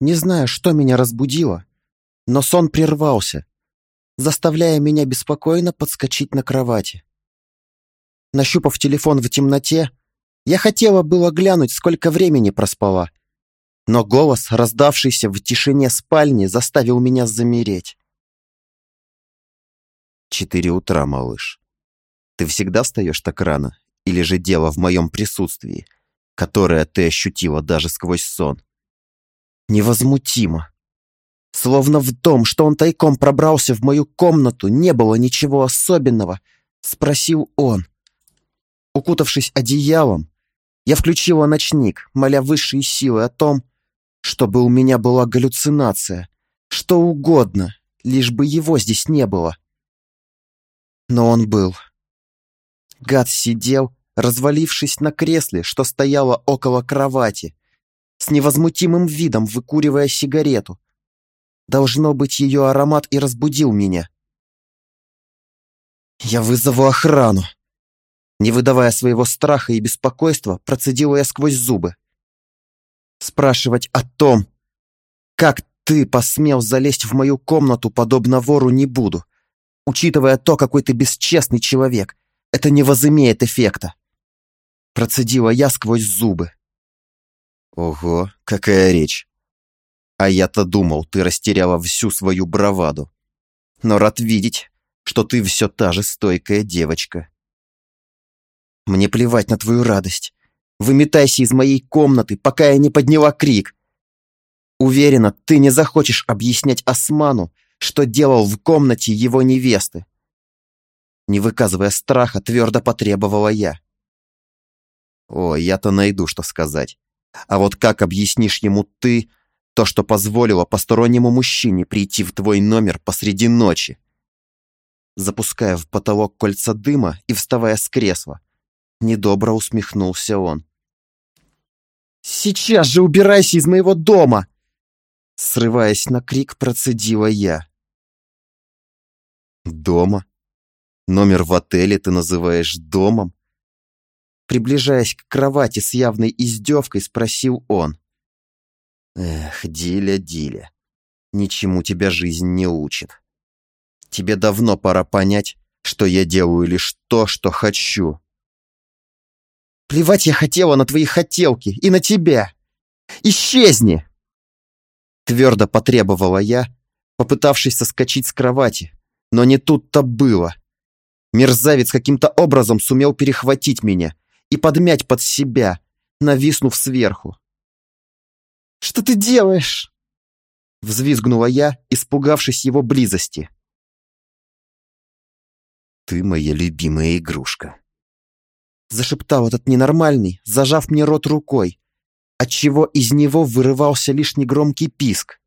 Не знаю, что меня разбудило, но сон прервался, заставляя меня беспокойно подскочить на кровати. Нащупав телефон в темноте, я хотела было глянуть, сколько времени проспала, но голос, раздавшийся в тишине спальни, заставил меня замереть. Четыре утра, малыш. Ты всегда встаешь так рано? Или же дело в моем присутствии, которое ты ощутила даже сквозь сон? Невозмутимо. Словно в том, что он тайком пробрался в мою комнату, не было ничего особенного, спросил он. Укутавшись одеялом, я включила ночник, моля высшие силы о том, чтобы у меня была галлюцинация, что угодно, лишь бы его здесь не было. Но он был. Гад сидел, развалившись на кресле, что стояло около кровати, с невозмутимым видом выкуривая сигарету, Должно быть, ее аромат и разбудил меня. «Я вызову охрану!» Не выдавая своего страха и беспокойства, процедила я сквозь зубы. Спрашивать о том, как ты посмел залезть в мою комнату, подобно вору, не буду. Учитывая то, какой ты бесчестный человек, это не возымеет эффекта. Процедила я сквозь зубы. Ого, какая речь. А я-то думал, ты растеряла всю свою браваду. Но рад видеть, что ты все та же стойкая девочка. Мне плевать на твою радость. Выметайся из моей комнаты, пока я не подняла крик. Уверена, ты не захочешь объяснять Осману, что делал в комнате его невесты. Не выказывая страха, твердо потребовала я. О, я-то найду, что сказать. А вот как объяснишь ему ты, то, что позволило постороннему мужчине прийти в твой номер посреди ночи. Запуская в потолок кольца дыма и вставая с кресла, недобро усмехнулся он. «Сейчас же убирайся из моего дома!» Срываясь на крик, процедила я. «Дома? Номер в отеле ты называешь домом?» Приближаясь к кровати с явной издевкой, спросил он. Эх, Диля, Диля, ничему тебя жизнь не учит. Тебе давно пора понять, что я делаю лишь то, что хочу. Плевать я хотела на твои хотелки и на тебя. Исчезни! Твердо потребовала я, попытавшись соскочить с кровати, но не тут-то было. Мерзавец каким-то образом сумел перехватить меня и подмять под себя, нависнув сверху. Что ты делаешь?» Взвизгнула я, испугавшись его близости. «Ты моя любимая игрушка», — зашептал этот ненормальный, зажав мне рот рукой, отчего из него вырывался лишь негромкий писк.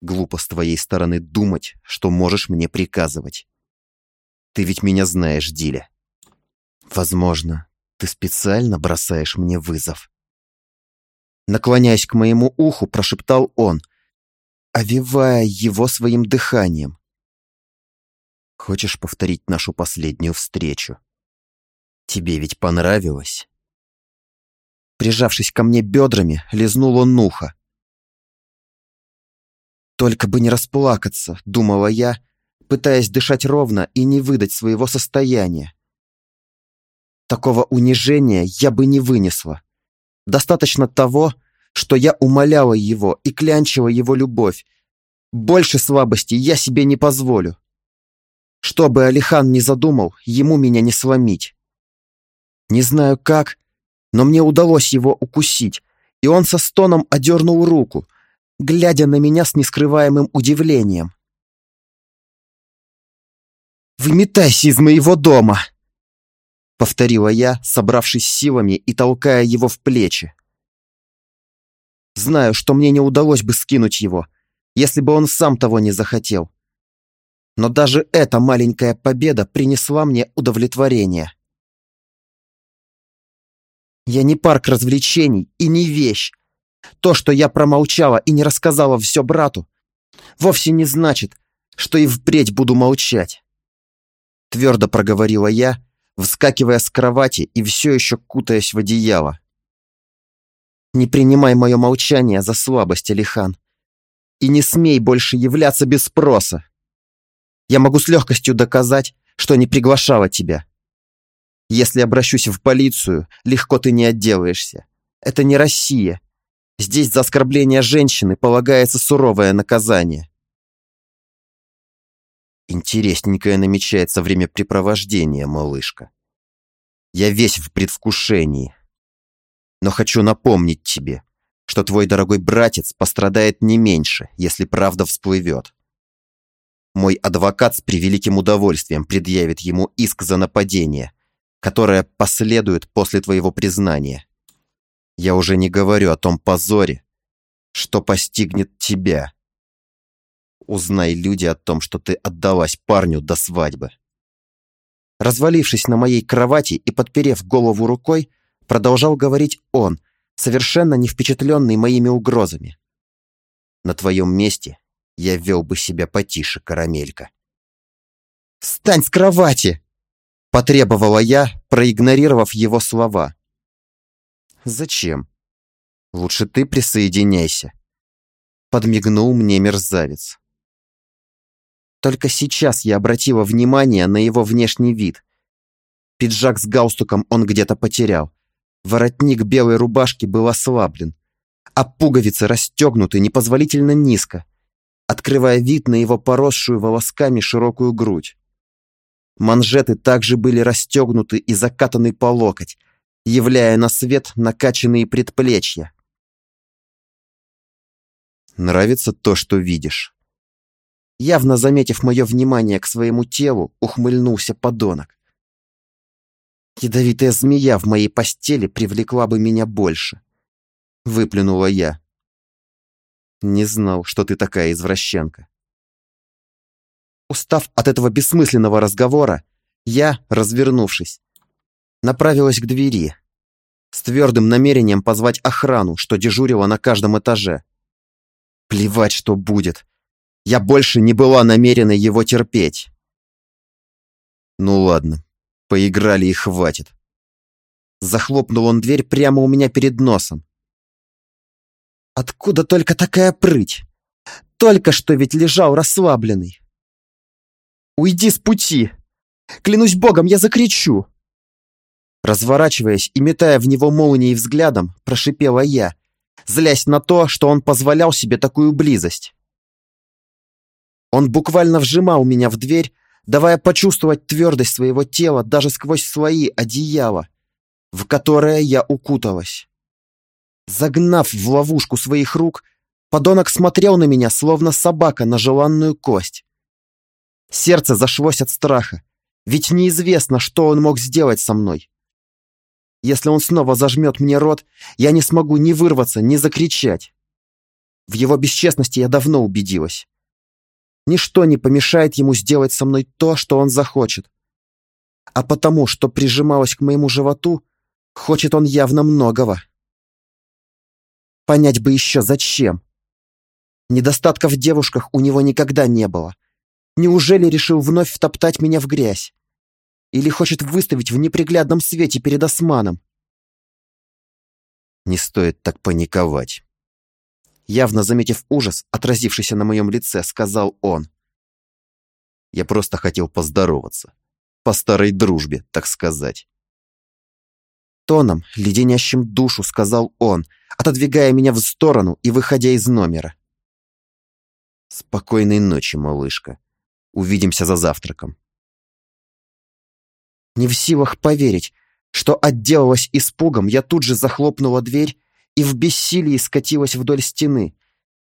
«Глупо с твоей стороны думать, что можешь мне приказывать. Ты ведь меня знаешь, Диля. Возможно, ты специально бросаешь мне вызов. Наклоняясь к моему уху, прошептал он, овивая его своим дыханием. «Хочешь повторить нашу последнюю встречу? Тебе ведь понравилось?» Прижавшись ко мне бедрами, лизнул он ухо. «Только бы не расплакаться», — думала я, пытаясь дышать ровно и не выдать своего состояния. Такого унижения я бы не вынесла. Достаточно того, что я умоляла его и клянчила его любовь. Больше слабости я себе не позволю. Что бы Алихан ни задумал, ему меня не сломить. Не знаю как, но мне удалось его укусить, и он со стоном одернул руку, глядя на меня с нескрываемым удивлением. «Выметайся из моего дома!» — повторила я, собравшись силами и толкая его в плечи. Знаю, что мне не удалось бы скинуть его, если бы он сам того не захотел. Но даже эта маленькая победа принесла мне удовлетворение. Я не парк развлечений и не вещь. То, что я промолчала и не рассказала все брату, вовсе не значит, что и впредь буду молчать. Твердо проговорила я, вскакивая с кровати и все еще кутаясь в одеяло. Не принимай мое молчание за слабость, Алихан. И не смей больше являться без спроса. Я могу с легкостью доказать, что не приглашала тебя. Если обращусь в полицию, легко ты не отделаешься. Это не Россия. Здесь за оскорбление женщины полагается суровое наказание. Интересненькое намечается времяпрепровождение, малышка. Я весь в предвкушении. Но хочу напомнить тебе, что твой дорогой братец пострадает не меньше, если правда всплывет. Мой адвокат с превеликим удовольствием предъявит ему иск за нападение, которое последует после твоего признания. Я уже не говорю о том позоре, что постигнет тебя. Узнай люди о том, что ты отдалась парню до свадьбы. Развалившись на моей кровати и подперев голову рукой, продолжал говорить он, совершенно не впечатленный моими угрозами. На твоем месте я вел бы себя потише, карамелька. «Встань с кровати!» — потребовала я, проигнорировав его слова. «Зачем? Лучше ты присоединяйся», — подмигнул мне мерзавец. Только сейчас я обратила внимание на его внешний вид. Пиджак с галстуком он где-то потерял. Воротник белой рубашки был ослаблен, а пуговицы расстегнуты непозволительно низко, открывая вид на его поросшую волосками широкую грудь. Манжеты также были расстегнуты и закатаны по локоть, являя на свет накачанные предплечья. «Нравится то, что видишь?» Явно заметив мое внимание к своему телу, ухмыльнулся подонок. Ядовитая змея в моей постели привлекла бы меня больше. Выплюнула я. Не знал, что ты такая извращенка. Устав от этого бессмысленного разговора, я, развернувшись, направилась к двери, с твердым намерением позвать охрану, что дежурила на каждом этаже. Плевать, что будет. Я больше не была намерена его терпеть. Ну ладно, Поиграли и хватит. Захлопнул он дверь прямо у меня перед носом. Откуда только такая прыть? Только что ведь лежал расслабленный. Уйди с пути! Клянусь богом, я закричу! Разворачиваясь и метая в него молнией взглядом, прошипела я, злясь на то, что он позволял себе такую близость. Он буквально вжимал меня в дверь, давая почувствовать твердость своего тела даже сквозь свои одеяла, в которое я укуталась. Загнав в ловушку своих рук, подонок смотрел на меня, словно собака на желанную кость. Сердце зашлось от страха, ведь неизвестно, что он мог сделать со мной. Если он снова зажмет мне рот, я не смогу ни вырваться, ни закричать. В его бесчестности я давно убедилась. Ничто не помешает ему сделать со мной то, что он захочет. А потому, что прижималось к моему животу, хочет он явно многого. Понять бы еще зачем. Недостатков в девушках у него никогда не было. Неужели решил вновь втоптать меня в грязь? Или хочет выставить в неприглядном свете перед османом? Не стоит так паниковать явно заметив ужас, отразившийся на моем лице, сказал он. «Я просто хотел поздороваться. По старой дружбе, так сказать». Тоном, леденящим душу, сказал он, отодвигая меня в сторону и выходя из номера. «Спокойной ночи, малышка. Увидимся за завтраком». Не в силах поверить, что отделалась испугом, я тут же захлопнула дверь и в бессилии скатилась вдоль стены,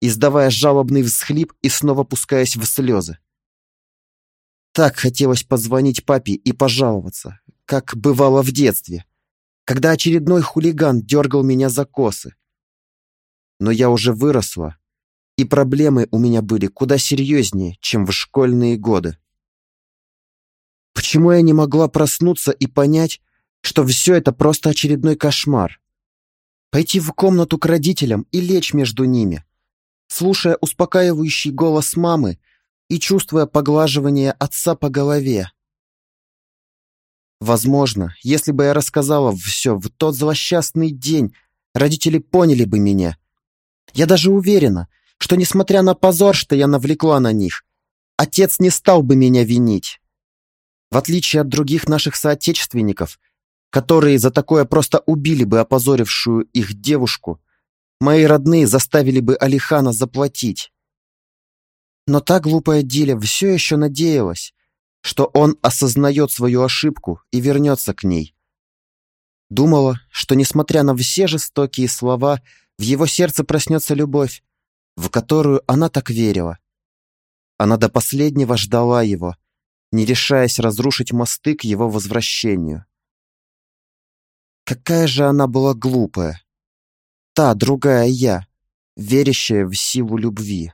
издавая жалобный всхлип и снова пускаясь в слезы. Так хотелось позвонить папе и пожаловаться, как бывало в детстве, когда очередной хулиган дергал меня за косы. Но я уже выросла, и проблемы у меня были куда серьезнее, чем в школьные годы. Почему я не могла проснуться и понять, что все это просто очередной кошмар? Пойти в комнату к родителям и лечь между ними, слушая успокаивающий голос мамы и чувствуя поглаживание отца по голове. Возможно, если бы я рассказала все в тот злосчастный день, родители поняли бы меня. Я даже уверена, что, несмотря на позор, что я навлекла на них, отец не стал бы меня винить. В отличие от других наших соотечественников, которые за такое просто убили бы опозорившую их девушку, мои родные заставили бы Алихана заплатить. Но та глупая Диля все еще надеялась, что он осознает свою ошибку и вернется к ней. Думала, что, несмотря на все жестокие слова, в его сердце проснется любовь, в которую она так верила. Она до последнего ждала его, не решаясь разрушить мосты к его возвращению. Какая же она была глупая. Та, другая я, верящая в силу любви.